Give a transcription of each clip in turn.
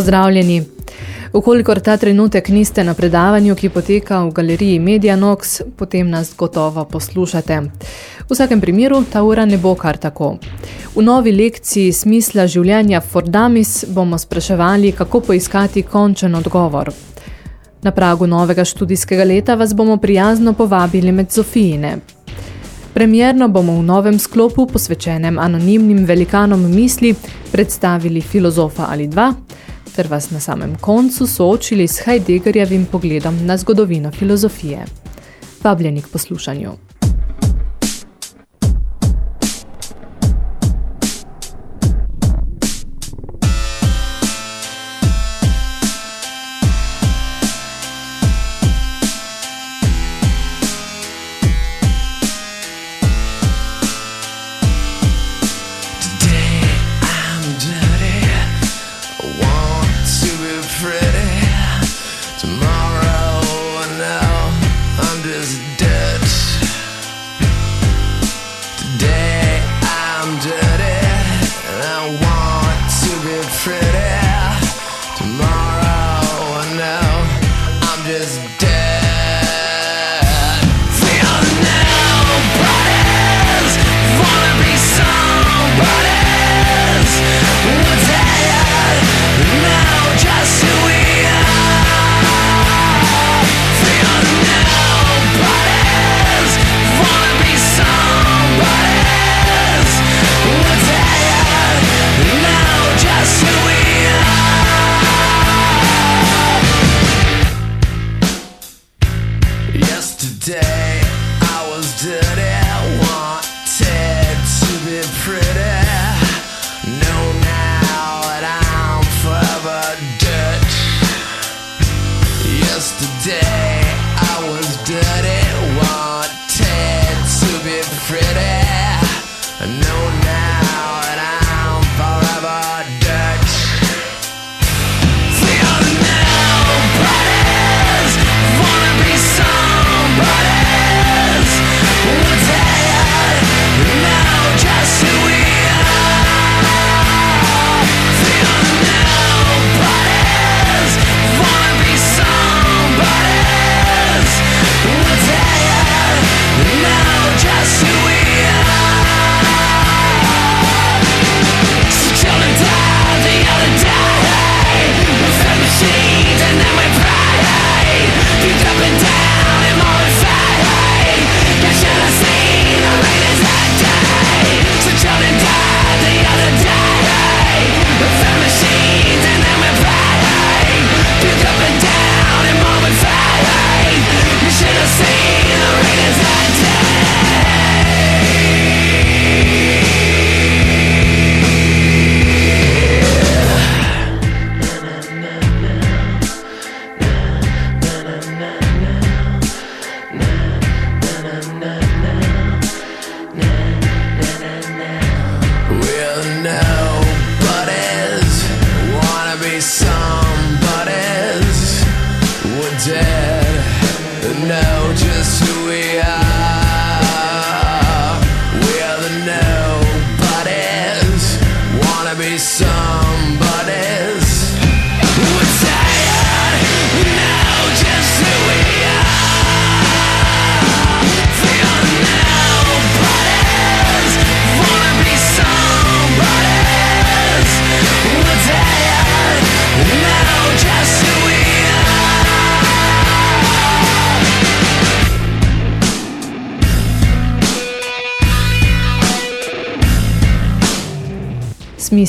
Pozdravljeni. Ukolikor ta trenutek niste na predavanju, ki poteka v galeriji Medianox, potem nas gotovo poslušate. V vsakem primeru ta ura ne bo kar tako. V novi lekciji smisla življenja Fordamis bomo spraševali, kako poiskati končen odgovor. Na pragu novega študijskega leta vas bomo prijazno povabili med Zofijine. Premjerno bomo v novem sklopu, posvečenem anonimnim velikanom misli, predstavili filozofa ali dva, ter vas na samem koncu soočili s Heideggerjevim pogledom na zgodovino filozofije. Vabljeni k poslušanju.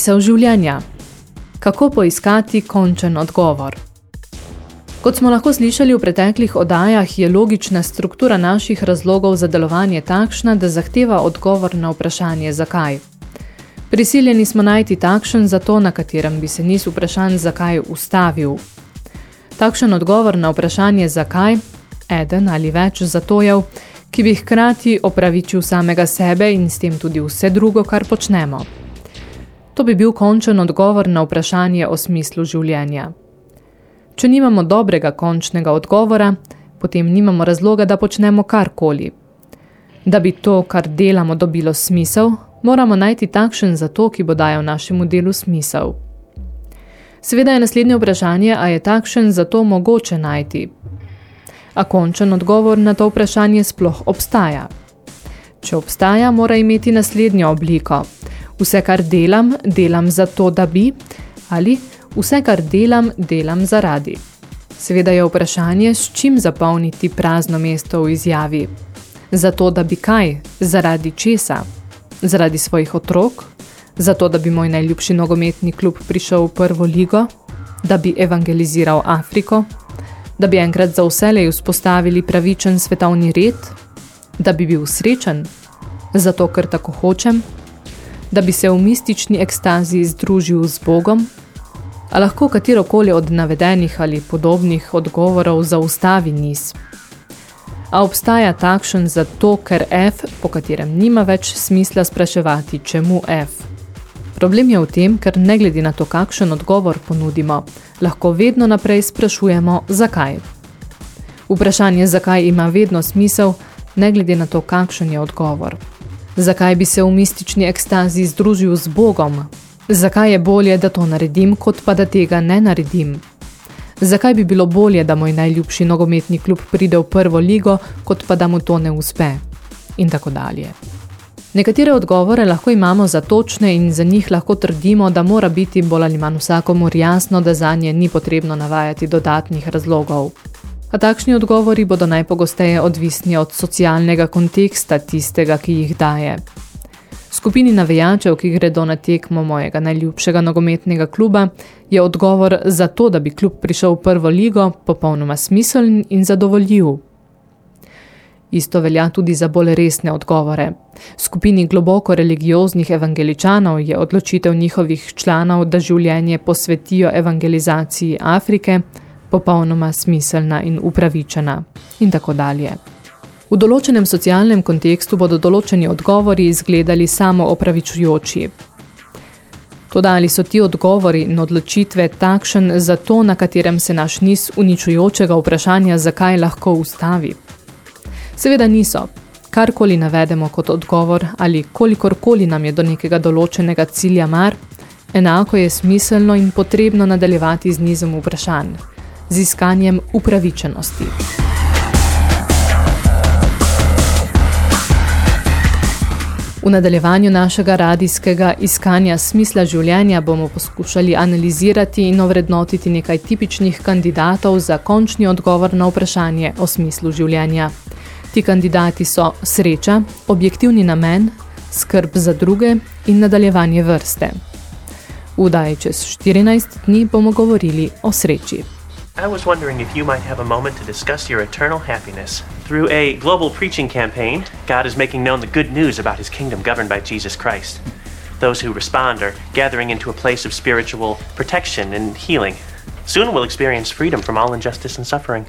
Smisel življenja. Kako poiskati končen odgovor? Kot smo lahko slišali v preteklih oddajah, je logična struktura naših razlogov za delovanje takšna, da zahteva odgovor na vprašanje zakaj. Prisiljeni smo najti takšen zato, na katerem bi se niz vprašanj zakaj ustavil. Takšen odgovor na vprašanje zakaj, eden ali več zatojev, ki bi hkrati opravičil samega sebe in s tem tudi vse drugo, kar počnemo. To bi bil končen odgovor na vprašanje o smislu življenja. Če nimamo dobrega končnega odgovora, potem nimamo razloga, da počnemo karkoli. Da bi to, kar delamo, dobilo smisel, moramo najti takšen zato, ki bo dajal našemu delu smisel. Seveda je naslednje vprašanje, a je takšen zato mogoče najti. A končen odgovor na to vprašanje sploh obstaja. Če obstaja, mora imeti naslednjo obliko. Vse, kar delam, delam zato, da bi, ali Vse, kar delam, delam zaradi. Seveda je vprašanje, s čim zapolniti prazno mesto v izjavi. Zato, da bi kaj? Zaradi česa? Zaradi svojih otrok? Zato, da bi moj najljubši nogometni klub prišel v prvo ligo? Da bi evangeliziral Afriko? Da bi enkrat za vselej vzpostavili pravičen svetovni red? Da bi bil srečen? Zato, ker tako hočem? Da bi se v mistični ekstazi združil z Bogom? a lahko katerokoli od navedenih ali podobnih odgovorov zaustavi niz. A obstaja takšen zato, ker F, po katerem nima več smisla spraševati, čemu F. Problem je v tem, ker ne glede na to, kakšen odgovor ponudimo, lahko vedno naprej sprašujemo, zakaj. Vprašanje, zakaj ima vedno smisel, ne glede na to, kakšen je odgovor. Zakaj bi se v mistični ekstazi združil z Bogom, Zakaj je bolje, da to naredim, kot pa da tega ne naredim? Zakaj bi bilo bolje, da moj najljubši nogometni klub pride v prvo ligo, kot pa da mu to ne uspe? In tako dalje. Nekatere odgovore lahko imamo za točne in za njih lahko trdimo, da mora biti bolj ali manj vsakomur jasno, da za nje ni potrebno navajati dodatnih razlogov. A takšni odgovori bodo najpogosteje odvisni od socialnega konteksta tistega, ki jih daje. Skupini navijačev, ki gredo na tekmo mojega najljubšega nogometnega kluba, je odgovor za to, da bi klub prišel v prvo ligo, popolnoma smiseln in zadovoljiv. Isto velja tudi za bolj resne odgovore. Skupini globoko religioznih evangeličanov je odločitev njihovih članov, da življenje posvetijo evangelizaciji Afrike, popolnoma smiselna in upravičena. In tako dalje. V določenem socialnem kontekstu bodo določeni odgovori izgledali samo opravičujoči. Toda ali so ti odgovori in odločitve takšen za to, na katerem se naš niz uničujočega vprašanja zakaj lahko ustavi? Seveda niso. Karkoli navedemo kot odgovor ali kolikorkoli nam je do nekega določenega cilja mar, enako je smiselno in potrebno nadaljevati z nizom vprašanj, z iskanjem upravičenosti. V nadaljevanju našega radijskega iskanja smisla življenja bomo poskušali analizirati in ovrednotiti nekaj tipičnih kandidatov za končni odgovor na vprašanje o smislu življenja. Ti kandidati so sreča, objektivni namen, skrb za druge in nadaljevanje vrste. V daji čez 14 dni bomo govorili o sreči. I was wondering if you might have a moment to discuss your eternal happiness. Through a global preaching campaign, God is making known the good news about his kingdom governed by Jesus Christ. Those who respond are gathering into a place of spiritual protection and healing. Soon we'll experience freedom from all injustice and suffering.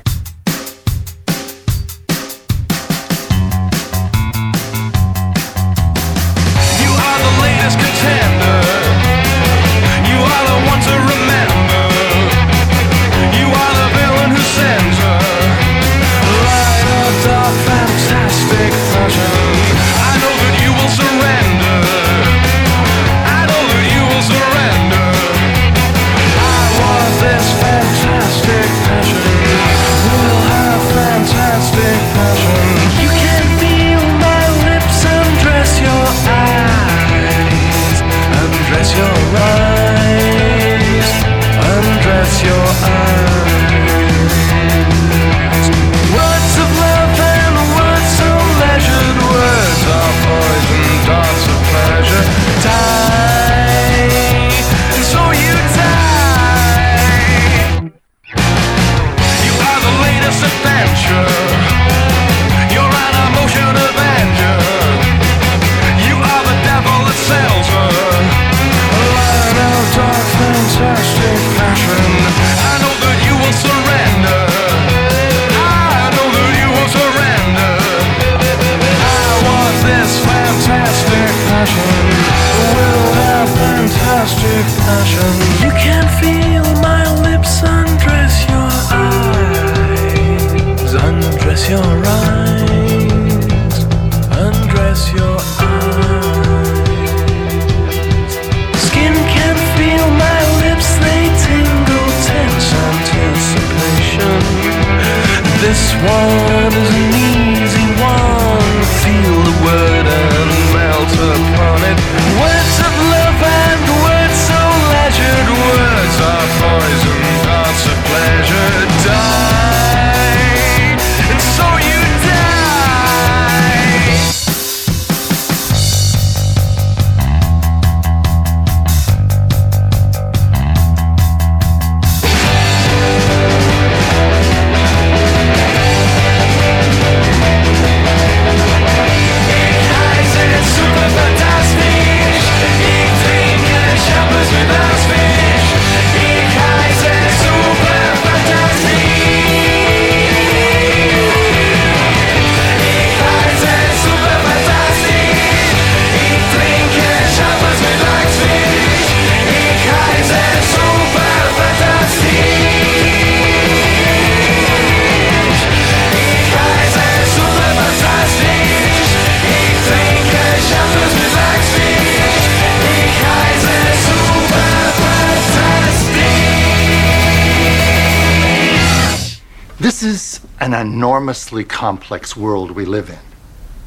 Enormously complex world we live in.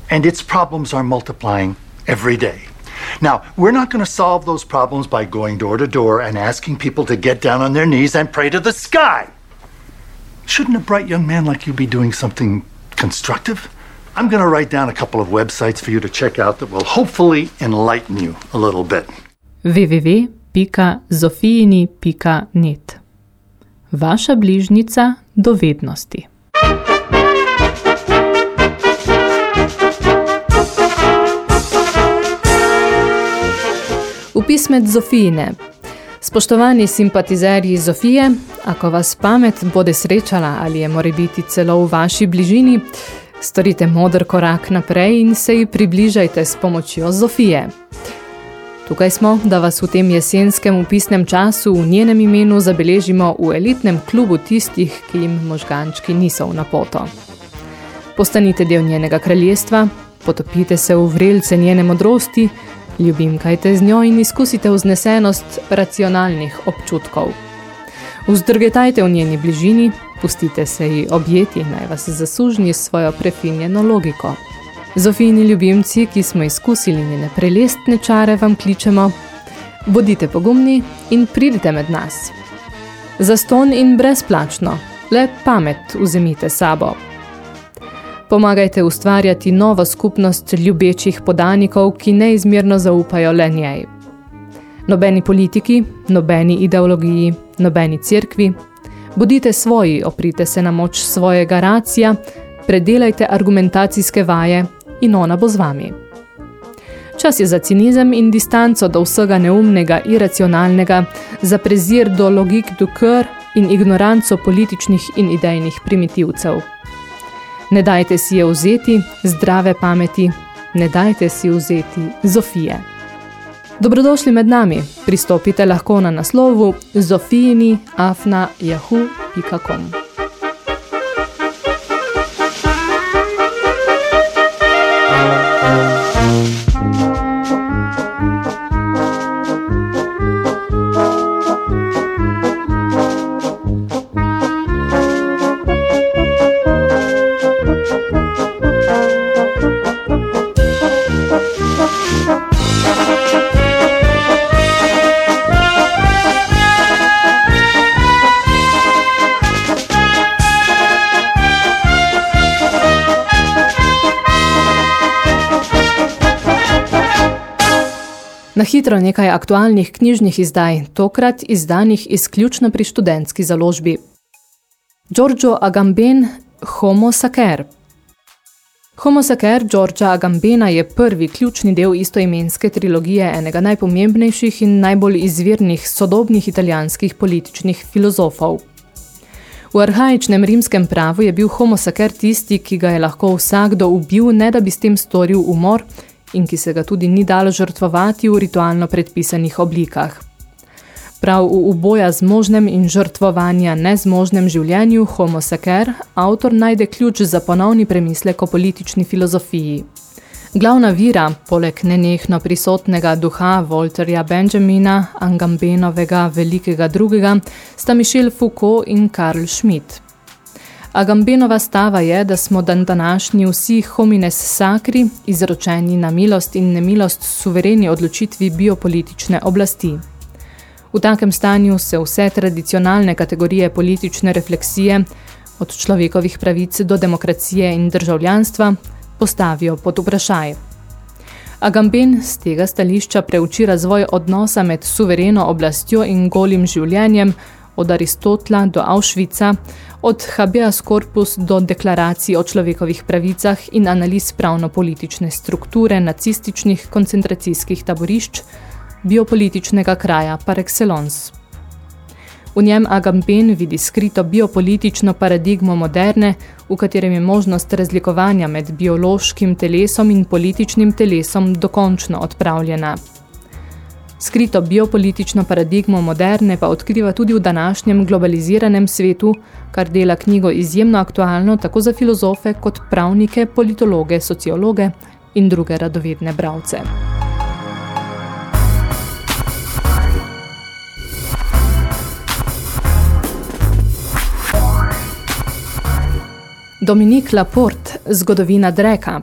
And its problems are multiplying every day. Now, we're not going to solve those problems by going door to door and asking people to get down on their knees and pray to the sky. Shouldn't a bright young man like you be doing something constructive? I'm going to write down a couple of websites for you to check out that will hopefully enlighten you a little bit. www.zofijini.net Vaša bližnica dovednosti. Upis med Zofijine. Spoštovani simpatizerji Zofije, ako vas pamet bode srečala ali je more biti celo v vaši bližini, storite modr korak naprej in se ji približajte s pomočjo Zofije. Tukaj smo, da vas v tem jesenskem upisnem času v njenem imenu zabeležimo v elitnem klubu tistih, ki jim možgančki niso v napoto. Postanite del njenega kraljestva, potopite se v vrelce njene modrosti, Ljubimkajte z njo in izkusite vznesenost racionalnih občutkov. Vzdrgetajte v njeni bližini, pustite se ji objeti, naj vas zasužni s svojo prefinjeno logiko. Zofijni ljubimci, ki smo izkusili njene prelestne čare, vam kličemo, bodite pogumni in pridite med nas. Zaston in brezplačno, le pamet vzemite sabo. Pomagajte ustvarjati novo skupnost ljubečih podanikov, ki neizmerno zaupajo le njej. Nobeni politiki, nobeni ideologiji, nobeni cerkvi. Bodite svoji, oprite se na moč svojega racija, predelajte argumentacijske vaje in ona bo z vami. Čas je za cinizem in distanco do vsega neumnega, iracionalnega, za prezir do logik du cœur in ignoranco političnih in idejnih primitivcev. Ne dajte si je vzeti zdrave pameti, ne dajte si vzeti Zofije. Dobrodošli med nami, pristopite lahko na naslovu zofijini.afna.yahoo.com. hitro nekaj aktualnih knjižnih izdaj, tokrat izdanih izključno pri študentski založbi. Giorgio Agamben, Homo Sacer. Homo Sacer Giorgia Agambena je prvi ključni del istoimenske trilogije enega najpomembnejših in najbolj izvirnih sodobnih italijanskih političnih filozofov. V arhaičnem rimskem pravu je bil Homo Sacer tisti, ki ga je lahko vsakdo ubil, ne da bi s tem storil umor, in ki se ga tudi ni dalo žrtvovati v ritualno predpisanih oblikah. Prav v uboja z možnem in žrtvovanja nezmožnem življenju Homo Sacer avtor najde ključ za ponovni premislek o politični filozofiji. Glavna vira, poleg nenehno prisotnega duha Volterja Benjamina, Angambenovega velikega drugega, sta Michel Foucault in Karl Schmidt. Agambenova stava je, da smo dan današnji vsi homines sacri, izročeni na milost in nemilost suvereni odločitvi biopolitične oblasti. V takem stanju se vse tradicionalne kategorije politične refleksije, od človekovih pravic do demokracije in državljanstva, postavijo pod vprašaj. Agamben z tega stališča preuči razvoj odnosa med suvereno oblastjo in golim življenjem, od Aristotla do Auschwitza, od habeas corpus do deklaracij o človekovih pravicah in analiz pravno-politične strukture nacističnih koncentracijskih taborišč, biopolitičnega kraja par excellence. V njem Agamben vidi skrito biopolitično paradigmo moderne, v katerem je možnost razlikovanja med biološkim telesom in političnim telesom dokončno odpravljena. Skrito biopolitično paradigmo moderne pa odkriva tudi v današnjem globaliziranem svetu, kar dela knjigo izjemno aktualno tako za filozofe kot pravnike, politologe, sociologe in druge radovedne bravce. Dominik Laporte, zgodovina Dreka,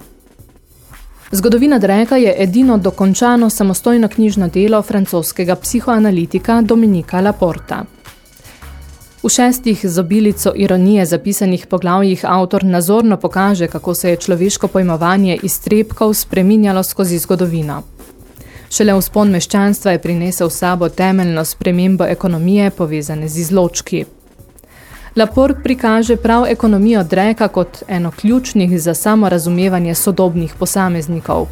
Zgodovina Dreka je edino dokončano samostojno knjižno delo francoskega psihoanalitika Dominika Laporta. V šestih z obilico ironije zapisanih poglavjih avtor nazorno pokaže, kako se je človeško pojmovanje iztrebkov spreminjalo skozi zgodovino. Šele vzpon meščanstva je prinesel sabo temeljno spremembo ekonomije povezane z izločki. Laport prikaže prav ekonomijo Dreka kot eno ključnih za samorazumevanje sodobnih posameznikov.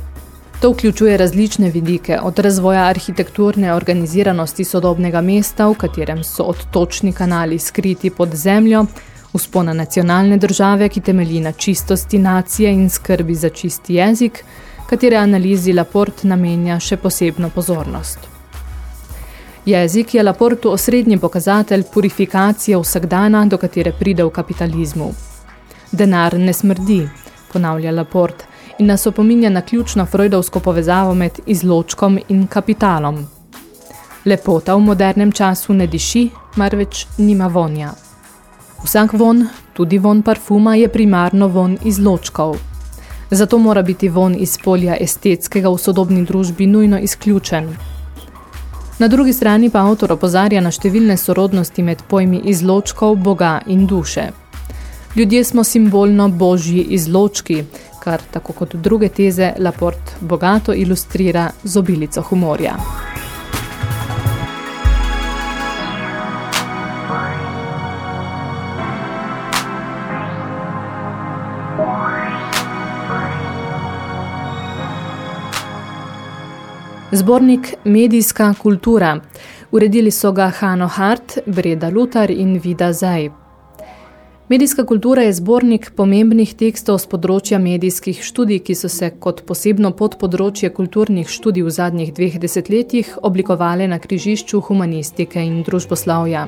To vključuje različne vidike, od razvoja arhitekturne organiziranosti sodobnega mesta, v katerem so odtočni kanali skriti pod zemljo, vzpona nacionalne države, ki temelji na čistosti nacije in skrbi za čisti jezik, katere analizi Laport namenja še posebno pozornost. Jezik je Laportu osrednji pokazatelj purifikacije vsakdana, do katere pride v kapitalizmu. Denar ne smrdi, ponavlja Laport, in nas opominja na ključno freudovsko povezavo med izločkom in kapitalom. Lepota v modernem času ne diši, marveč nima vonja. Vsak von, tudi von parfuma, je primarno von izločkov. Zato mora biti von iz polja estetskega v sodobni družbi nujno izključen, Na drugi strani pa avtor opozarja na številne sorodnosti med pojmi izločkov, boga in duše. Ljudje smo simbolno božji izločki, kar tako kot druge teze Laport bogato ilustrira z obilico humorja. Zbornik Medijska kultura. Uredili so ga Hano Hart, Breda Lutar in Vida Zaj. Medijska kultura je zbornik pomembnih tekstov z področja medijskih študij, ki so se kot posebno podpodročje kulturnih študij v zadnjih dveh desetletjih oblikovale na križišču humanistike in družboslavja.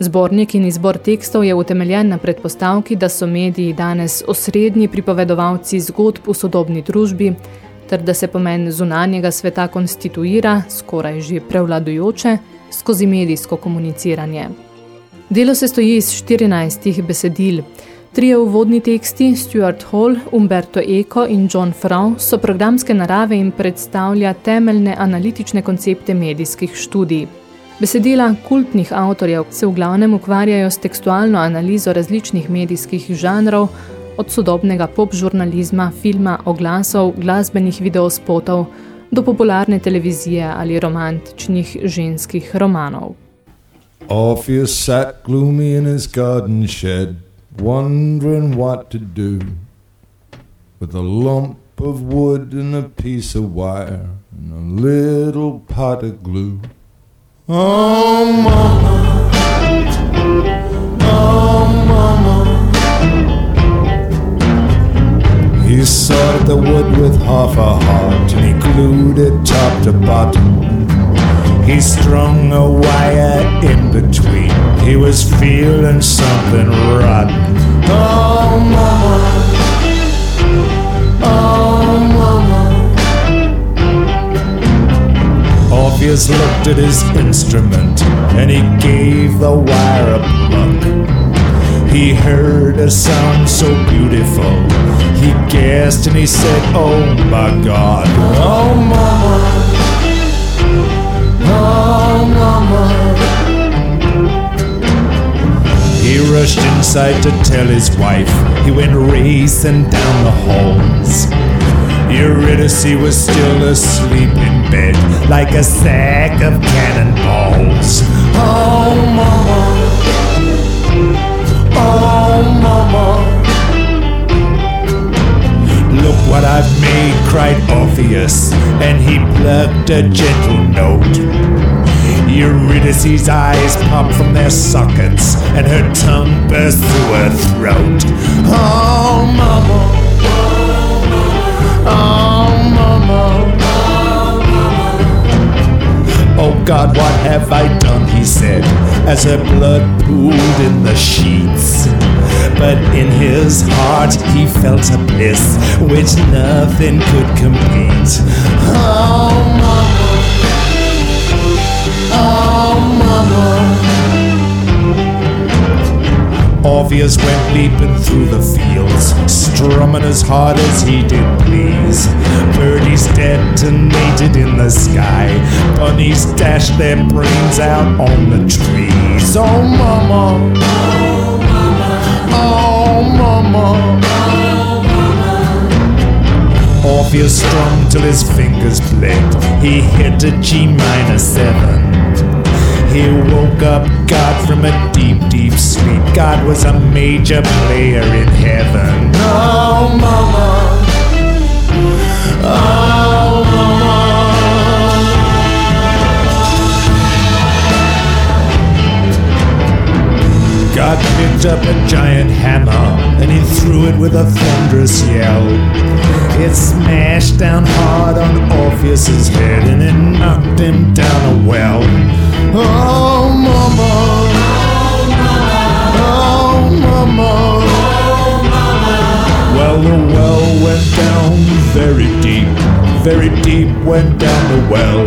Zbornik in izbor tekstov je utemeljen na predpostavki, da so mediji danes osrednji pripovedovalci zgodb v sodobni družbi, ter da se pomen zunanjega sveta konstituira, skoraj že prevladujoče, skozi medijsko komuniciranje. Delo se stoji iz 14 besedil. Trije uvodni teksti, Stuart Hall, Umberto Eco in John Frau, so programske narave in predstavlja temeljne analitične koncepte medijskih študij. Besedila kultnih avtorjev se v glavnem ukvarjajo s tekstualno analizo različnih medijskih žanrov, od sodobnega pop žurnalizma, filma, oglasov, glasbenih videospotov do popularne televizije ali romantičnih ženskih romanov. Orpheus sat gloomy in his garden shed, wondering what to do with a lump of wood and a piece of wire and a little pot of glue. Oh, mama, He sawed the wood with half a heart and he glued it top to bottom. He strung a wire in between. He was feeling something rotten. Oh, mama. Oh, mama. Orpheus looked at his instrument and he gave the wire a pluck. He heard a sound so beautiful. He gasped and he said, Oh my God, oh mama, oh mama. He rushed inside to tell his wife. He went racing down the halls. Eurydice was still asleep in bed like a sack of cannonballs. Oh, mama. Look what I've made, cried Orpheus, and he plucked a gentle note. Eurydice's eyes popped from their sockets, and her tongue burst through her throat. Oh, mama. Oh, mama. Oh God, what have I done? He said, as her blood pooled in the sheets. But in his heart he felt a bliss which nothing could compete. Oh, mama. Oh, mama. Orpheus went leaping through the fields, strumming as hard as he did please. Birdies detonated in the sky, bunnies dashed their brains out on the trees. Oh, mama. Oh, mama. Oh, mama. Orpheus strummed till his fingers bled. He hit a G minor seven. He woke up God from a deep, deep sleep. God was a major player in heaven. Oh, mama. Oh, mama. God picked up a giant hammer and he threw it with a thunderous yell. It smashed down hard on Orpheus's head and it knocked him down a well. Oh, mama. Oh, mama. Well, the well went down very deep, very deep went down the well.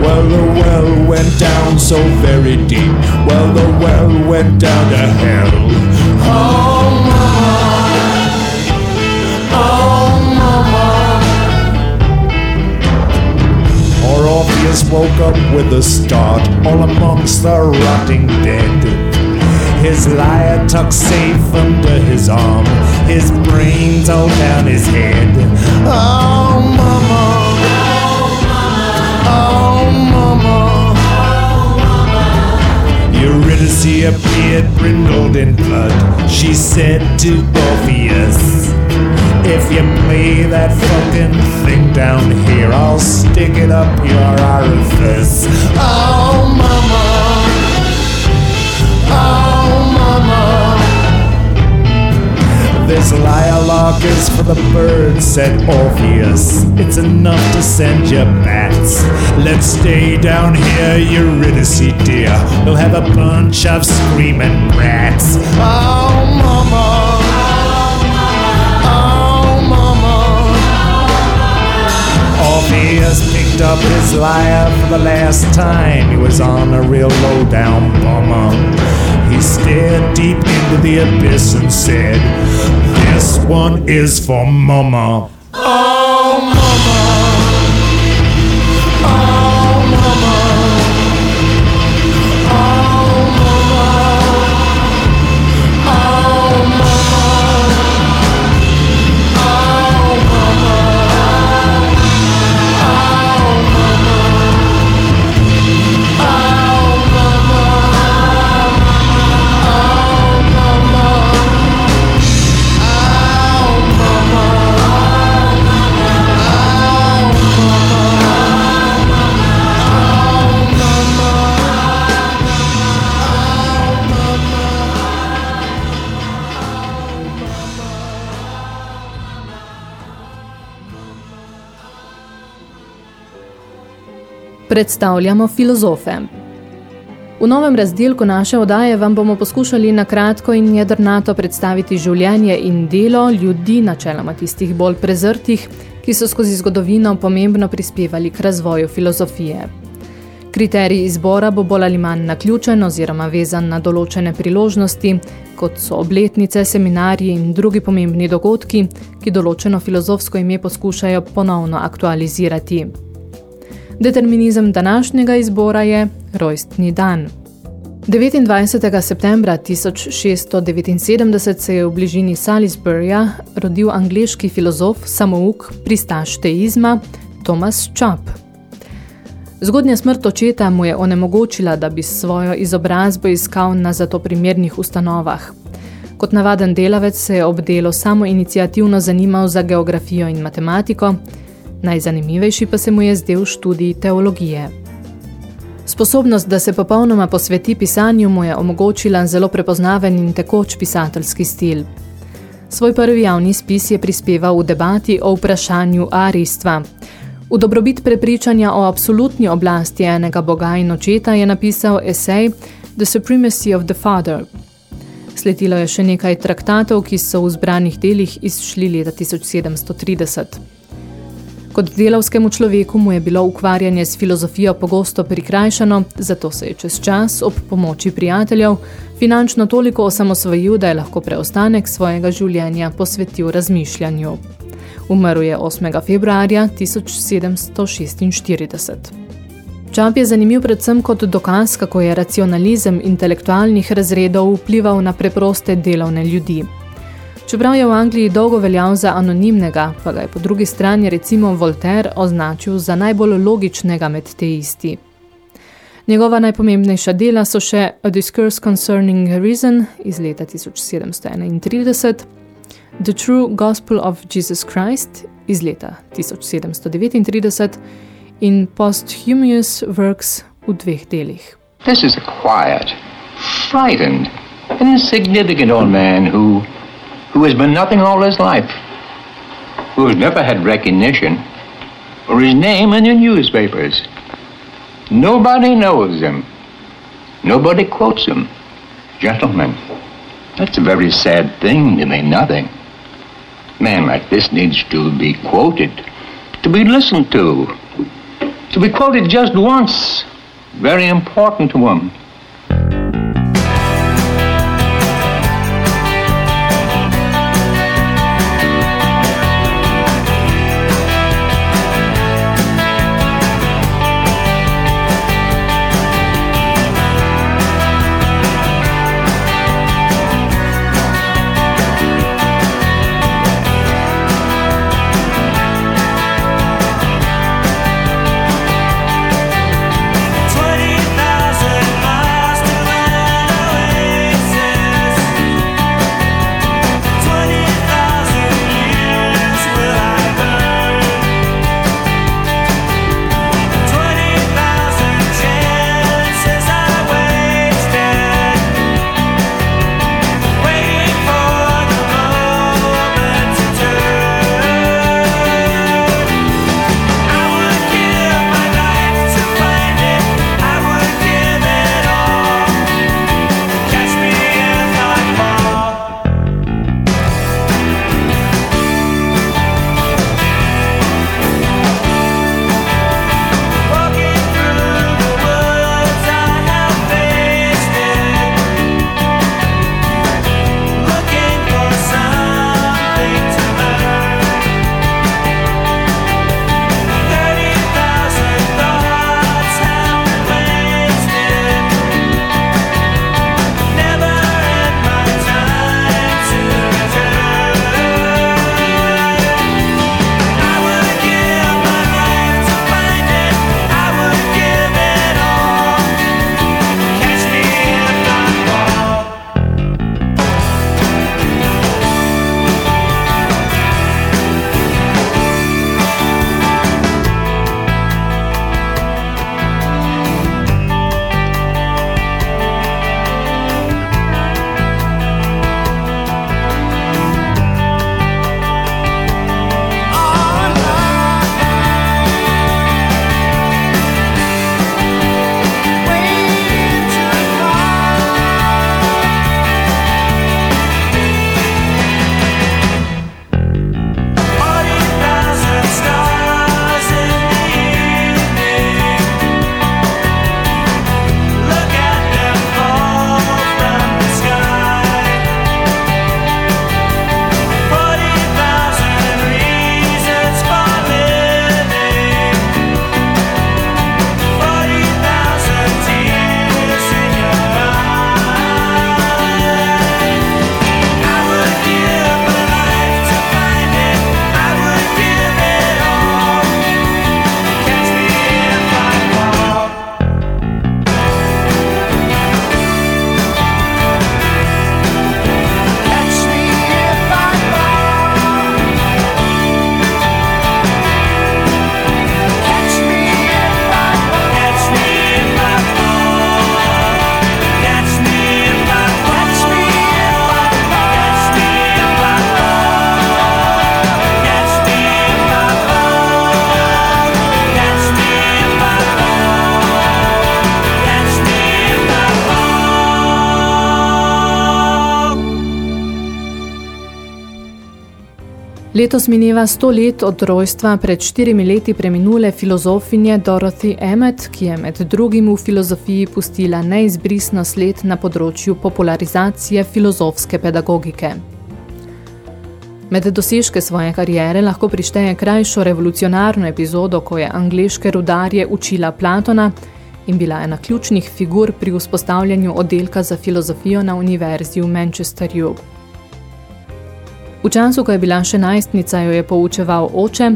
Well, the well went down so very deep. Well, the well went down to hell. Oh, mama. Orpheus woke up with a start, all amongst the rotting dead. His lyre tucked safe under his arm, his brains all down his head. Oh, mama. Eurydice appeared brindled in blood. She said to Orpheus, If you play that fucking thing down here, I'll stick it up your orifice. Oh, mama. This lilac is for the birds, said Orpheus. It's enough to send you bats. Let's stay down here, Eurydice, dear. We'll have a bunch of screaming brats. Oh, mama. Oh, mama. Orpheus picked up his lyre for the last time. He was on a real low down bummer. He stared deep into the abyss and said, This one is for Mama. Oh, Predstavljamo filozofe. V novem razdelku naše odaje vam bomo poskušali na kratko in jedrnato predstaviti življenje in delo ljudi, načeloma tistih bolj prezrtih, ki so skozi zgodovino pomembno prispevali k razvoju filozofije. Kriterij izbora bo bolj ali manj naključen oziroma vezan na določene priložnosti, kot so obletnice, seminarji in drugi pomembni dogodki, ki določeno filozofsko ime poskušajo ponovno aktualizirati. Determinizem današnjega izbora je rojstni dan. 29. septembra 1679 se je v bližini Salisburyja rodil angleški filozof, samouk, pristaš teizma, Thomas Chubb. Zgodnja smrt očeta mu je onemogočila, da bi svojo izobrazbo iskal na zato primernih ustanovah. Kot navaden delavec se je ob delo samo inicijativno zanimal za geografijo in matematiko, najzanimivejši pa se mu je zdel študij teologije. Sposobnost, da se popolnoma posveti pisanju, mu je omogočila zelo prepoznaven in tekoč pisateljski stil. Svoj prvi javni spis je prispeval v debati o vprašanju aristva, V dobrobit prepričanja o absolutni oblasti enega boga in očeta je napisal esej The Supremacy of the Father. Sledilo je še nekaj traktatov, ki so v zbranih delih izšli leta 1730. Kot delavskemu človeku mu je bilo ukvarjanje s filozofijo pogosto prikrajšano, zato se je čez čas ob pomoči prijateljev finančno toliko osamosvojil, da je lahko preostanek svojega življenja posvetil razmišljanju. Umrl je 8. februarja 1746. Čap je zanimiv predvsem kot dokaz, kako je racionalizem intelektualnih razredov vplival na preproste delovne ljudi. Čeprav je v Angliji dolgo veljal za anonimnega, pa ga je po drugi strani recimo Voltaire označil za najbolj logičnega med teisti. Njegova najpomembnejša dela so še A Discourse Concerning Reason iz leta 1731, The True Gospel of Jesus Christ iz leta 1739 in Posthumous Works v dveh delih. This is a quiet, frightened, insignificant old man who, who has been nothing all his life, who has never had recognition or his name in the newspapers. Nobody knows him. Nobody quotes him. Gentlemen, that's a very sad thing to mean nothing man like this needs to be quoted, to be listened to, to be quoted just once. Very important to him. Letos mineva sto let od rojstva pred štirimi leti preminule filozofinje Dorothy Emmet, ki je med drugim v filozofiji pustila neizbrisno sled na področju popularizacije filozofske pedagogike. Med dosežke svoje karijere lahko prišteje krajšo revolucionarno epizodo, ko je angleške rudarje učila Platona in bila ena ključnih figur pri vzpostavljanju oddelka za filozofijo na univerzi v Manchesterju. V času, ko je bila še najstnica, jo je poučeval oče,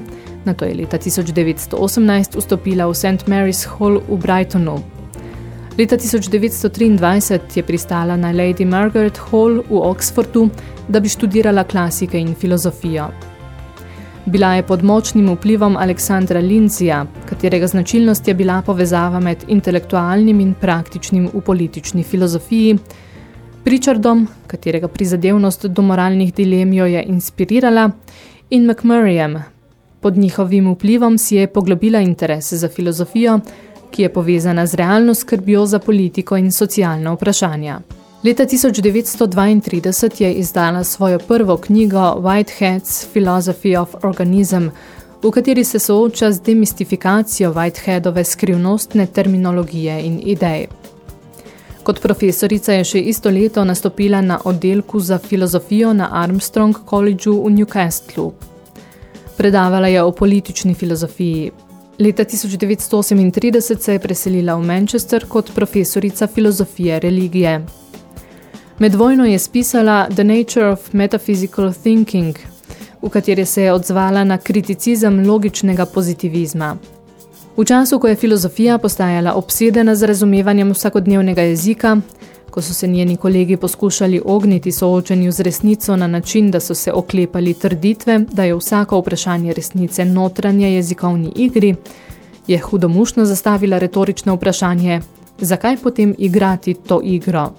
na to je leta 1918 vstopila v St. Mary's Hall v Brightonu. Leta 1923 je pristala na Lady Margaret Hall v Oxfordu, da bi študirala klasike in filozofijo. Bila je pod močnim vplivom Aleksandra Lindsija, katerega značilnost je bila povezava med intelektualnim in praktičnim v politični filozofiji, Pritchardom, katerega prizadevnost do moralnih dilem jo je inspirirala, in McMurrayem. Pod njihovim vplivom si je poglobila interes za filozofijo, ki je povezana z realno skrbjo za politiko in socialna vprašanja. Leta 1932 je izdala svojo prvo knjigo Whitehead's Philosophy of Organism, v kateri se sooča z demistifikacijo Whiteheadove skrivnostne terminologije in idej. Kot profesorica je še isto leto nastopila na oddelku za filozofijo na Armstrong Collegeu v Newcastlu. Predavala je o politični filozofiji. Leta 1938 se je preselila v Manchester kot profesorica filozofije religije. Med vojno je spisala The Nature of Metaphysical Thinking, v kateri se je odzvala na kriticizem logičnega pozitivizma. V času, ko je filozofija postajala obsedena z razumevanjem vsakodnevnega jezika, ko so se njeni kolegi poskušali ogniti soočenju z resnico na način, da so se oklepali trditve, da je vsako vprašanje resnice notranje jezikovni igri, je hudomušno zastavila retorično vprašanje, zakaj potem igrati to igro?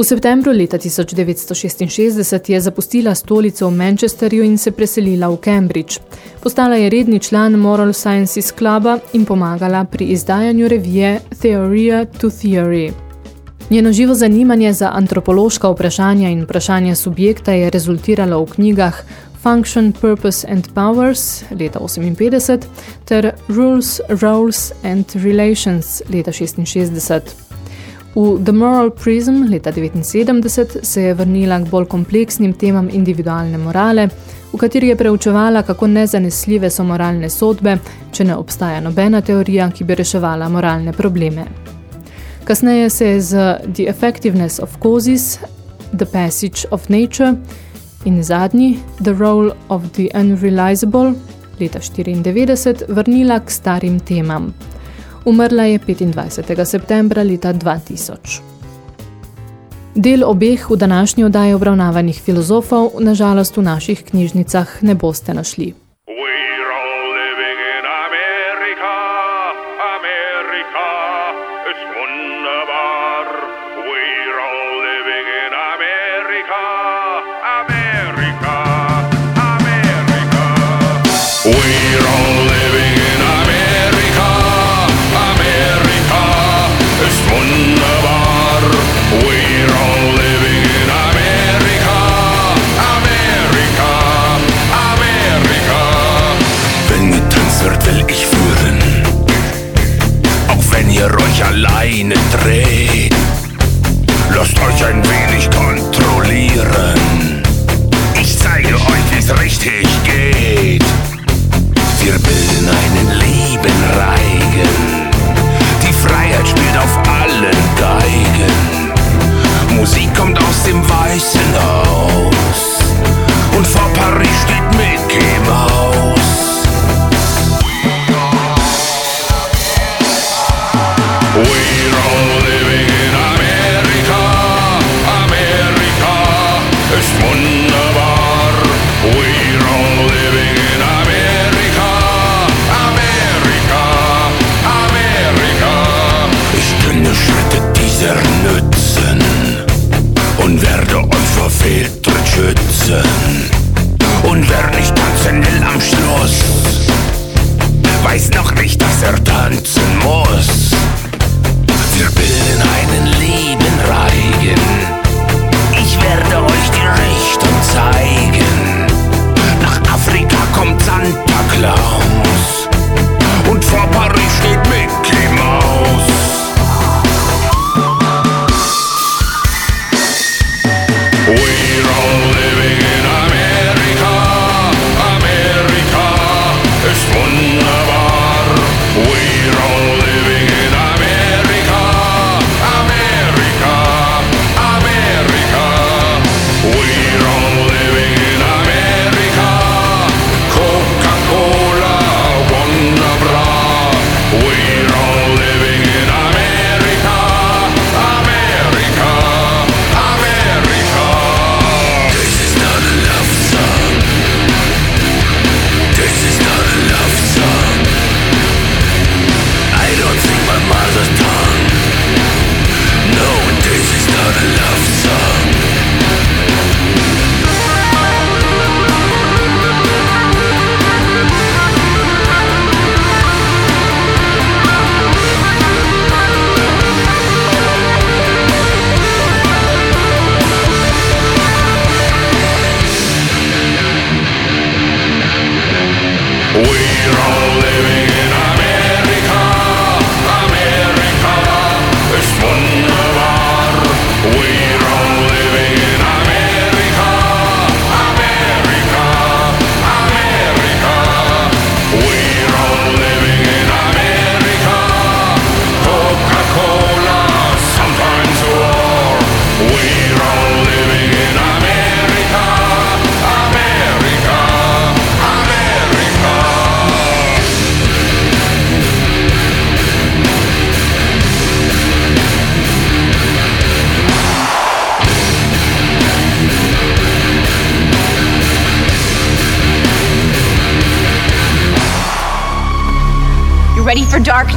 V septembru leta 1966 je zapustila stolico v Manchesterju in se preselila v Cambridge. Postala je redni član Moral Sciences Cluba in pomagala pri izdajanju revije Theoria to Theory. Njeno živo zanimanje za antropološka vprašanja in vprašanja subjekta je rezultiralo v knjigah Function, Purpose and Powers leta 58 ter Rules, Roles and Relations leta 66. V The Moral Prism leta 1979 se je vrnila k bolj kompleksnim temam individualne morale, v kateri je preučevala, kako nezanesljive so moralne sodbe, če ne obstaja nobena teorija, ki bi reševala moralne probleme. Kasneje se je z The Effectiveness of Causes, The Passage of Nature in zadnji The Role of the Unrealizable leta 1994 vrnila k starim temam – Umrla je 25. septembra leta 2000. Del obeh v današnji oddaji obravnavanih filozofov nažalost v naših knjižnicah ne boste našli. Alleine dreht. Lasst euch ein wenig kontrollieren. Ich zeige euch, wie's richtig geht. Wir bilden einen lieben Reigen. Die Freiheit spielt auf allen Geigen. Musik kommt aus dem weißen Haus. Und vor Paris steht Mickey Mouse.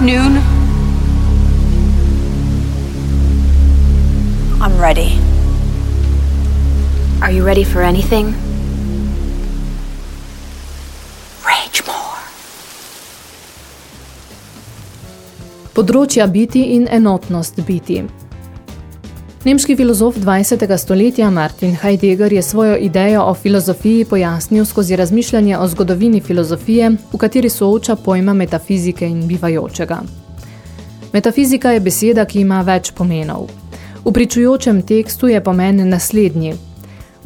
Noon? I'm ready. Are you ready for anything? Rage more. Področja biti in enotnost biti. Nemški filozof 20. stoletja Martin Heidegger je svojo idejo o filozofiji pojasnil skozi razmišljanje o zgodovini filozofije, v kateri sooča pojma metafizike in bivajočega. Metafizika je beseda, ki ima več pomenov. V pričujočem tekstu je pomen naslednji.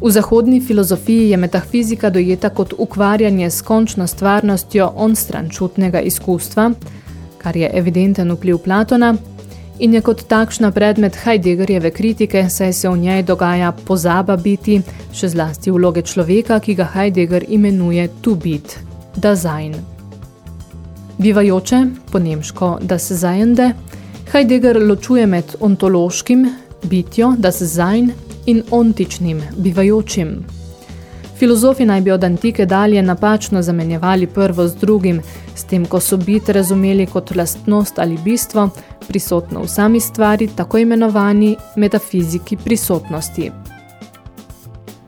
V zahodni filozofiji je metafizika dojeta kot ukvarjanje s končno stvarnostjo onstran čutnega izkustva, kar je evidenten vpliv Platona, in je kot takšna predmet Heideggerjeve kritike, saj se v njej dogaja pozaba biti, še zlasti vloge človeka, ki ga Heidegger imenuje to bit, da sein. Bivajoče, po nemško das seiende, Heidegger ločuje med ontološkim, bitjo, das sein, in ontičnim, bivajočim. Filozofi naj bi od antike dalje napačno zamenjevali prvo z drugim, s tem, ko so bit razumeli kot lastnost ali bistvo, prisotno v sami stvari, tako imenovani metafiziki prisotnosti.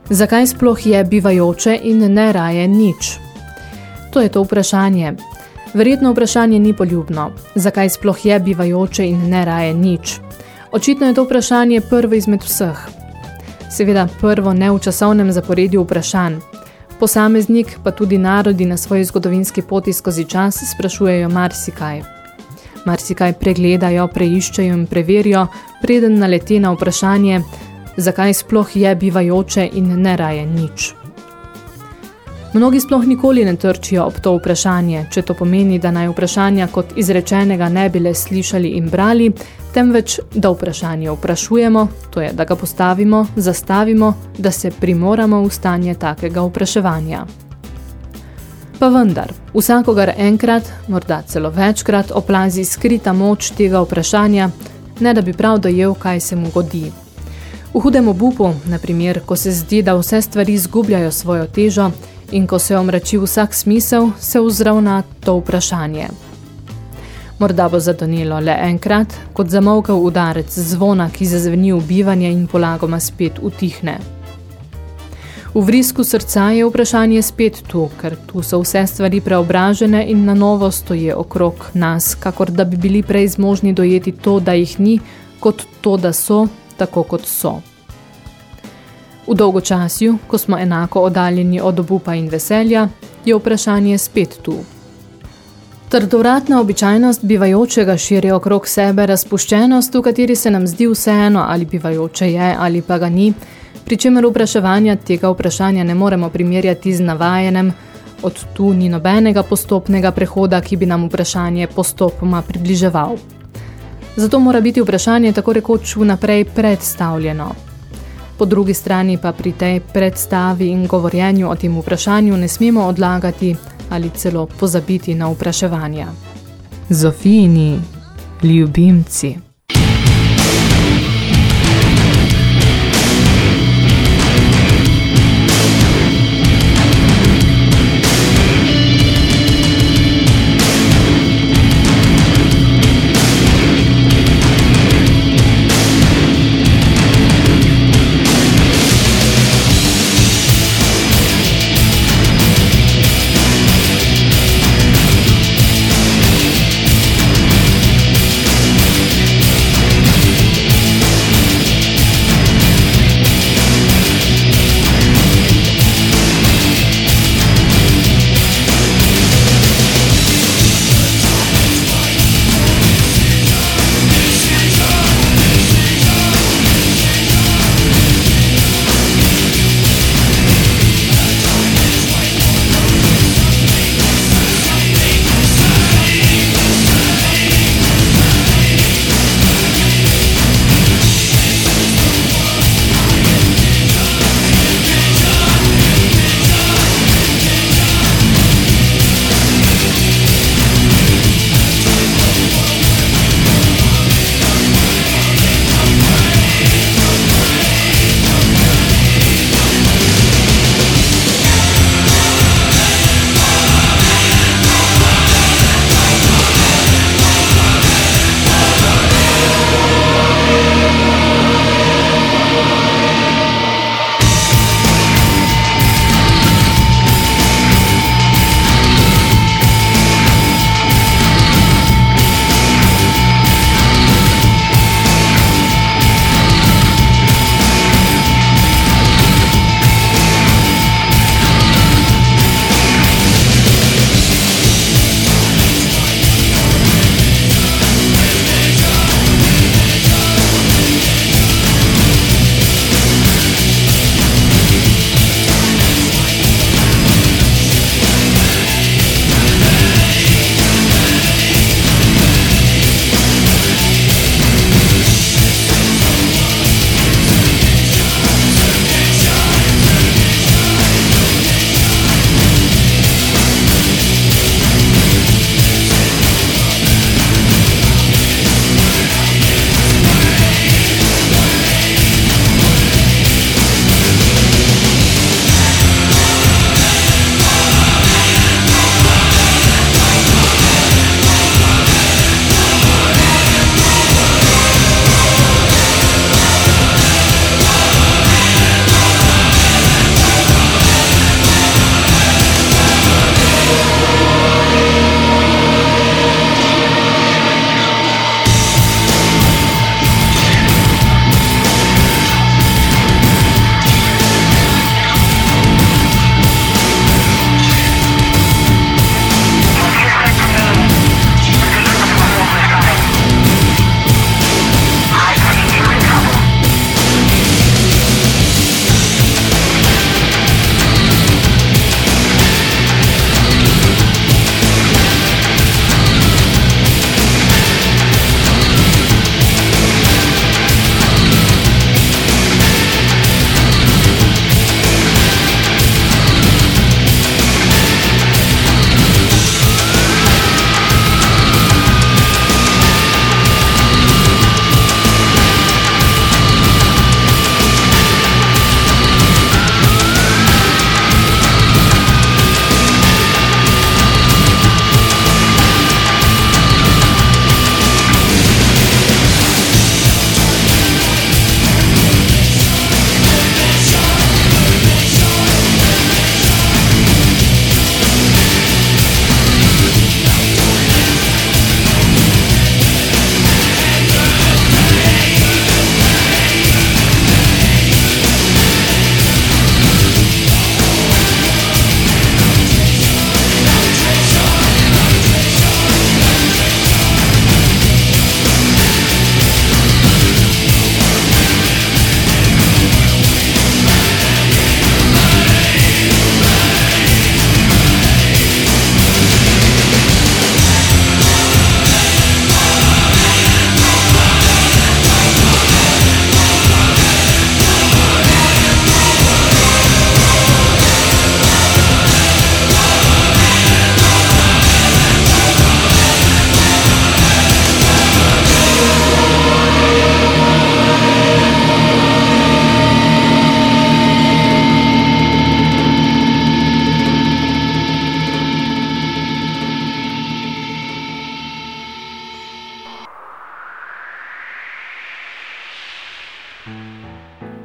Zakaj sploh je bivajoče in ne raje nič? To je to vprašanje. Verjetno vprašanje ni poljubno. Zakaj sploh je bivajoče in ne raje nič? Očitno je to vprašanje prvo izmed vseh. Seveda prvo ne v časovnem zaporedju vprašanj. Posameznik pa tudi narodi na svoji zgodovinski poti skozi čas sprašujejo marsikaj. Marsikaj pregledajo, preiščejo in preverijo, preden nalete na vprašanje, zakaj sploh je bivajoče in ne raje nič. Mnogi sploh nikoli ne trčijo ob to vprašanje, če to pomeni, da naj vprašanja kot izrečenega ne bile slišali in brali, temveč, da vprašanje vprašujemo, to je, da ga postavimo, zastavimo, da se primoramo v stanje takega vpraševanja. Pa vendar, vsakogar enkrat, morda celo večkrat, oplazi skrita moč tega vprašanja, ne da bi prav dojel, kaj se mu godi. V hudem obupu, na primer, ko se zdi, da vse stvari zgubljajo svojo težo in ko se omrači vsak smisel, se vzravna to vprašanje – Morda bo zadonilo le enkrat, kot zamolkal udarec zvona, ki zazveni ubivanje in polagoma spet utihne. V vrisku srca je vprašanje spet tu, ker tu so vse stvari preobražene in na novo stoje okrog nas, kakor da bi bili prej zmožni dojeti to, da jih ni, kot to, da so, tako kot so. V dolgočasju, ko smo enako oddaljeni od obupa in veselja, je vprašanje spet tu. Trdovratna običajnost bivajočega širi okrog sebe razpuščenost, v kateri se nam zdi vseeno, ali bivajoče je ali pa ga ni, pri čemer vpraševanja tega vprašanja ne moremo primerjati z navajenem, od tu ni nobenega postopnega prehoda, ki bi nam vprašanje postopoma približeval. Zato mora biti vprašanje tako rekoč vnaprej predstavljeno. Po drugi strani pa pri tej predstavi in govorjenju o tem vprašanju ne smemo odlagati ali celo pozabiti na vpraševanja. Zofijini ljubimci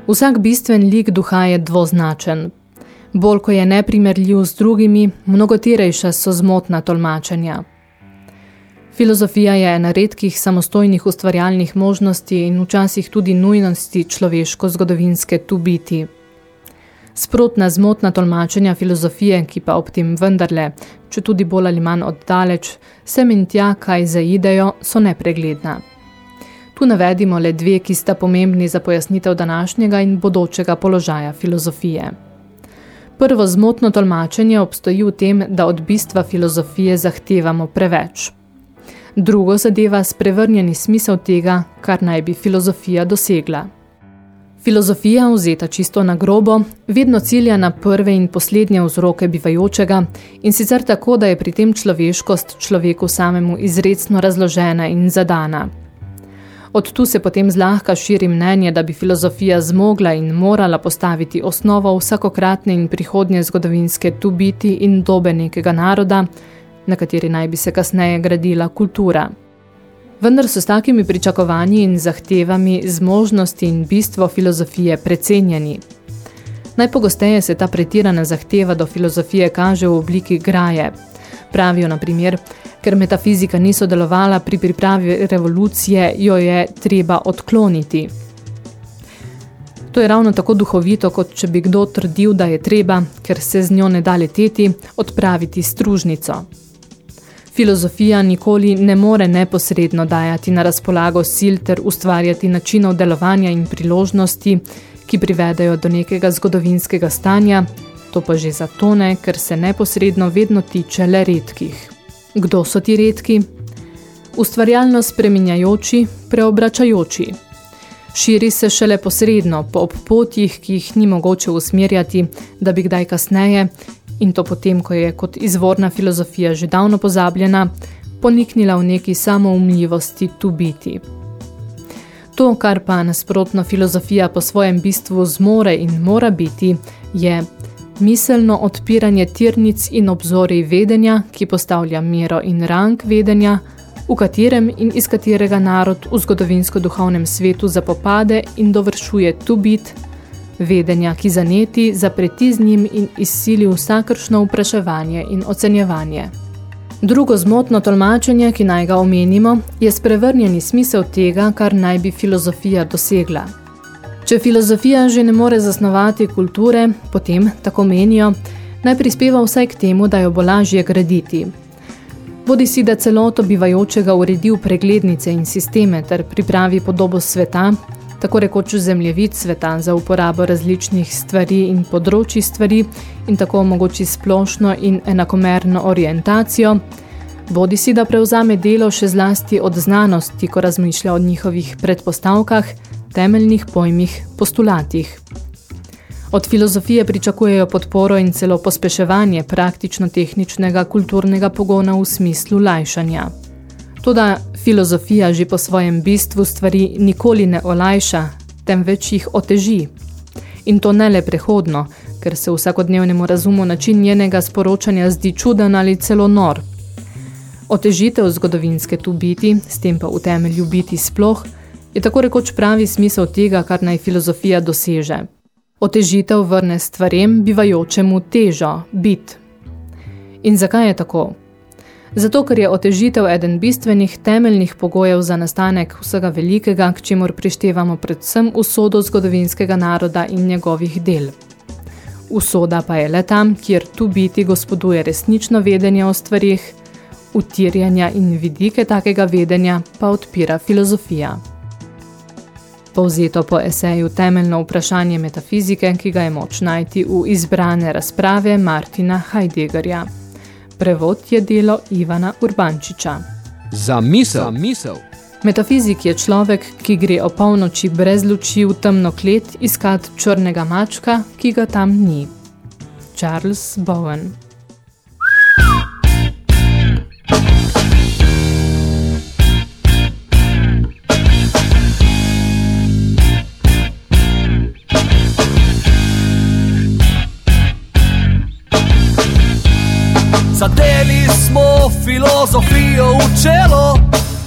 Vsak bistven lik duha je dvoznačen. Bolj, ko je neprimerljiv z drugimi, mnogotirejša so zmotna tolmačenja. Filozofija je ena redkih samostojnih ustvarjalnih možnosti in včasih tudi nujnosti človeško-zgodovinske tu biti. Sprotna zmotna tolmačenja filozofije, ki pa ob tem vendarle, če tudi bolj ali manj oddaleč, sem in tja, kaj zaidejo, so nepregledna. Tu navedimo le dve, ki sta pomembni za pojasnitev današnjega in bodočega položaja filozofije. Prvo zmotno tolmačenje obstoji v tem, da od bistva filozofije zahtevamo preveč. Drugo zadeva sprevrnjeni smisel tega, kar naj bi filozofija dosegla. Filozofija, vzeta čisto na grobo, vedno cilja na prve in poslednje vzroke bivajočega in sicer tako, da je pri tem človeškost človeku samemu izredno razložena in zadana. Od tu se potem zlahka širi mnenje, da bi filozofija zmogla in morala postaviti osnovo vsakokratne in prihodnje zgodovinske tu biti in dobe nekega naroda, na kateri naj bi se kasneje gradila kultura. Vendar so s takimi pričakovanji in zahtevami zmožnosti in bistvo filozofije precenjeni. Najpogosteje se ta pretirana zahteva do filozofije kaže v obliki graje. Pravijo, na primer, ker metafizika ni sodelovala pri pripravi revolucije, jo je treba odkloniti. To je ravno tako duhovito, kot če bi kdo trdil, da je treba, ker se z njo ne da leteti, odpraviti stružnico. Filozofija nikoli ne more neposredno dajati na razpolago sil ter ustvarjati načinov delovanja in priložnosti, ki privedajo do nekega zgodovinskega stanja, to pa že zato ne, ker se neposredno vedno tiče le redkih. Kdo so ti redki? Ustvarjalno spreminjajoči, preobračajoči. Širi se šele posredno po obpotjih, ki jih ni mogoče usmerjati, da bi kdaj kasneje, in to potem, ko je kot izvorna filozofija že davno pozabljena, poniknila v neki samoumljivosti tu biti. To, kar pa nasprotno filozofija po svojem bistvu zmore in mora biti, je miselno odpiranje tirnic in obzorij vedenja, ki postavlja mero in rang vedenja, v katerem in iz katerega narod v zgodovinsko-duhovnem svetu zapopade in dovršuje tu bit, vedenja, ki zaneti, zapreti z njim in izsili vsakršno vpraševanje in ocenjevanje. Drugo zmotno tolmačenje, ki naj ga omenimo, je sprevrnjeni smisel tega, kar naj bi filozofija dosegla. Če filozofija že ne more zasnovati kulture, potem, tako menijo, naj prispeva vsaj k temu, da jo bo lažje graditi. Bodi si, da celoto bivajočega uredi v preglednice in sisteme ter pripravi podobo sveta, tako rekoč zemljevid sveta za uporabo različnih stvari in področji stvari in tako omogoči splošno in enakomerno orientacijo, bodi si, da prevzame delo še zlasti od znanosti, ko razmišlja o njihovih predpostavkah, temeljnih pojmih, postulatih. Od filozofije pričakujejo podporo in celo pospeševanje praktično-tehničnega kulturnega pogona v smislu lajšanja. Toda filozofija že po svojem bistvu stvari nikoli ne olajša, temveč jih oteži. In to ne le prehodno, ker se vsakodnevnemu razumu način njenega sporočanja zdi čuden ali celo nor. Otežitev zgodovinske tu biti, s tem pa v temelju biti sploh, je tako rekoč pravi smisel tega, kar naj filozofija doseže. Otežitev vrne stvarem bivajočemu težo, bit. In zakaj je tako? Zato, ker je otežitev eden bistvenih temeljnih pogojev za nastanek vsega velikega, k čemur prištevamo predvsem usodo zgodovinskega naroda in njegovih del. Usoda pa je le tam, kjer tu biti gospoduje resnično vedenje o stvarih, utirjanja in vidike takega vedenja pa odpira filozofija. Povzeto po eseju temeljno vprašanje metafizike, ki ga je moč najti v izbrane razprave Martina Heideggerja. Prevod je delo Ivana Urbančiča. Za misel. Za misel. Metafizik je človek, ki gre o polnoči brez luči v temno klet iskat črnega mačka, ki ga tam ni. Charles Bowen Zadeli smo filozofijo v čelo,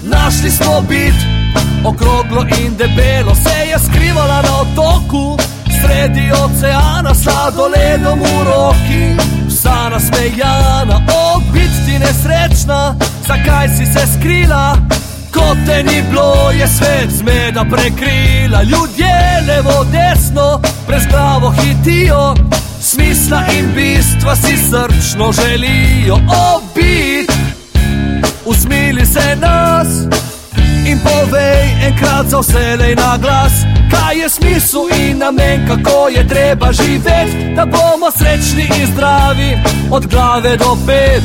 našli smo bit, Okroglo in debelo se je skrivala na otoku, sredi oceana, sladoledom v roki. Vsa nasmejana, obiti nesrečna, zakaj si se skrila? Ko te ni bilo, je svet zmeda prekrila, ljudje levo, desno, brez glavo hitijo, smisla in bistva si srčno želijo obiti. Usmili se nas in povej enkrat za vse na glas, kaj je smisel in namen, kako je treba živeti, da bomo srečni in zdravi od glave do pet.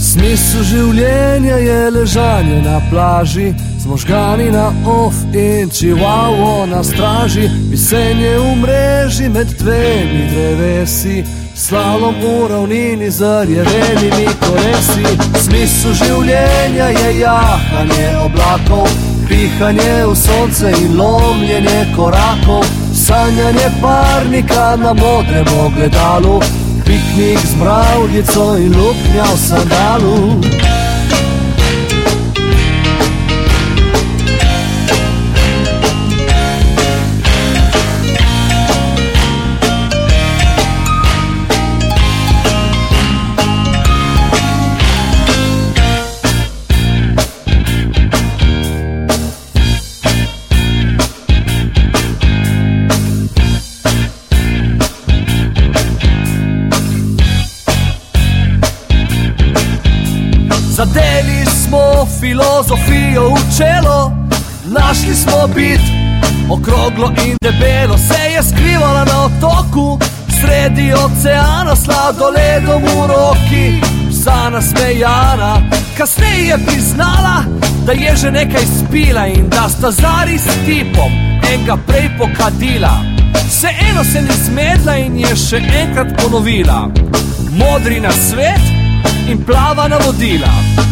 Smisel življenja je ležanje na plaži, možgani na off in čivavo na straži, visenje v mreži med dvemi drevesi. Slalom v ravnini z rjevenimi kolesi, smisel življenja je jahanje oblakov, pihanje v sonce in lomljenje korakov, sanjanje parnika na modrem ogledalu, piknik z mravljico in luknja v sandalu. Filozofijo v čelo, našli smo bit, okroglo in debelo se je skrivala na otoku, sredi oceana, sladoledom v roki, vsa nasmejana. Kasneje je priznala, da je že nekaj spila in da sta zari s tipom enega prej pokadila. Vseeno se ni zmedla in je še enkrat ponovila: Modri na svet in plava na vodila.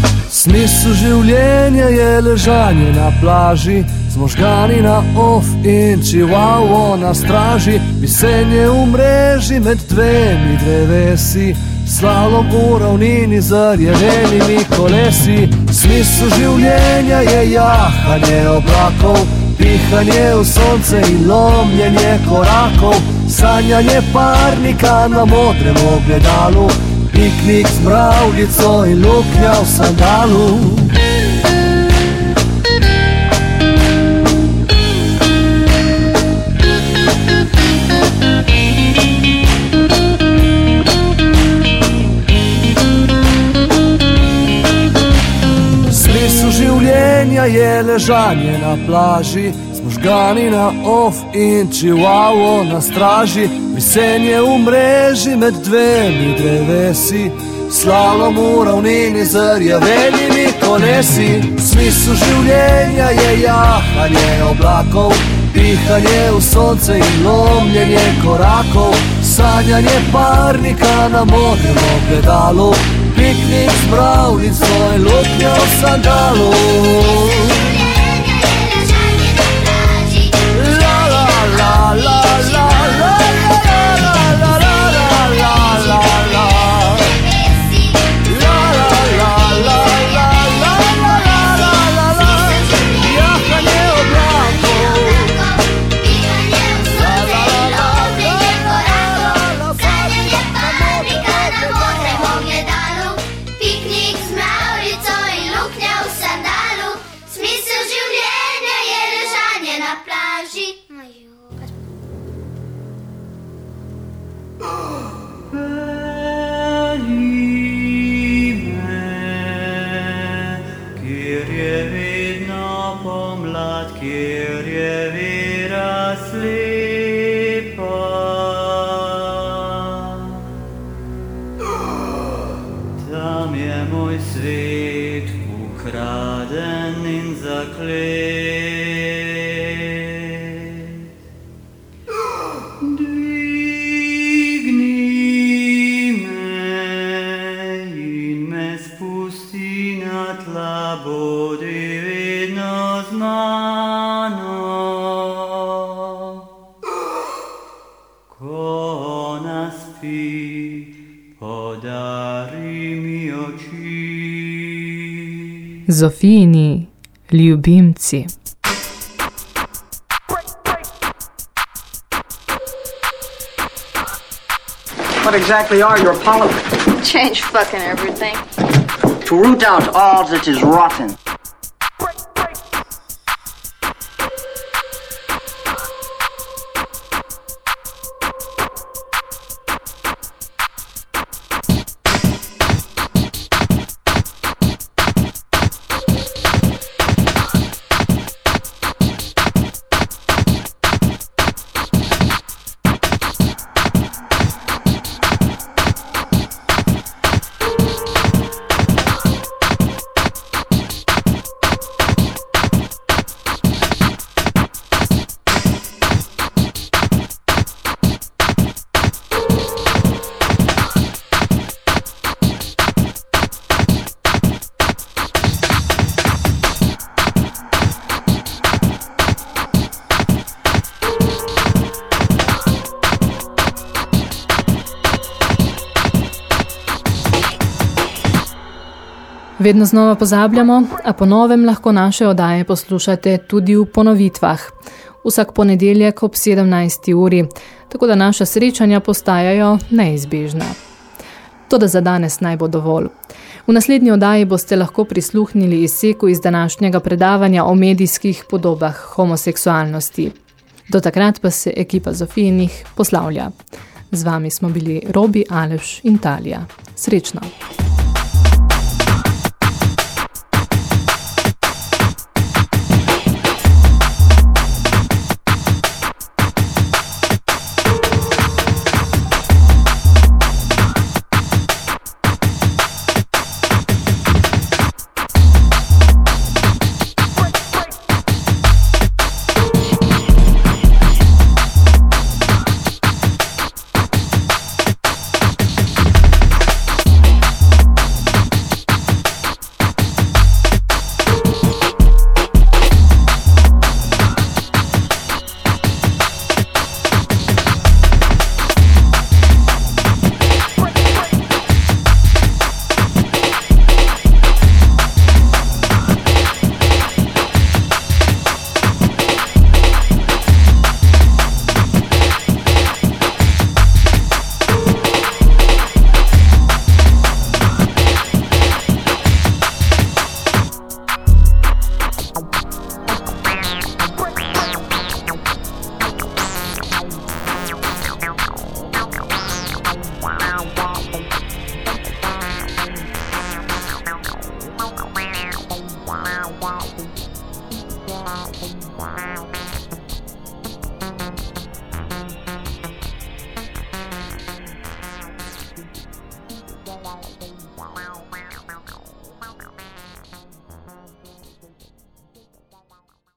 Smisel življenja je ležanje na plaži, z možgani na off in čivavo na straži, visenje v mreži med dvemi drevesi. Slalom v ravnini z rjevenimi kolesi, smisel življenja je jahanje oblakov, pihanje v sonce in lomljenje korakov, sanjanje parnika na modrem ogledalu, piknik z mravljico in luknja v sandalu. Smisel življenja je ležanje na plaži, z možgani na off in čivavo na straži, visenje v mreži med dvemi drevesi, slalom v ravnini z rjavenimi kolesi. Smisel življenja je jahanje oblakov, pihanje v sonce in lomljenje korakov, sanjanje parnika na modrem ogledalu, piknik z mravljico in luknja v sandalu. the clay. In mes pustinat labo mano. Con aspi podari mio Zofini ljubimci. What exactly are your policies? Change fucking everything. To root out all that is rotten. Vedno znova pozabljamo, a po novem lahko naše odaje poslušate tudi v ponovitvah. Vsak ponedeljek ob 17. uri, tako da naša srečanja postajajo neizbežna. Toda za danes naj bo dovolj. V naslednji oddaji boste lahko prisluhnili izseku iz današnjega predavanja o medijskih podobah homoseksualnosti. Do takrat pa se ekipa Zofijinih poslavlja. Z vami smo bili Robi, Aleš in Talija. Srečno!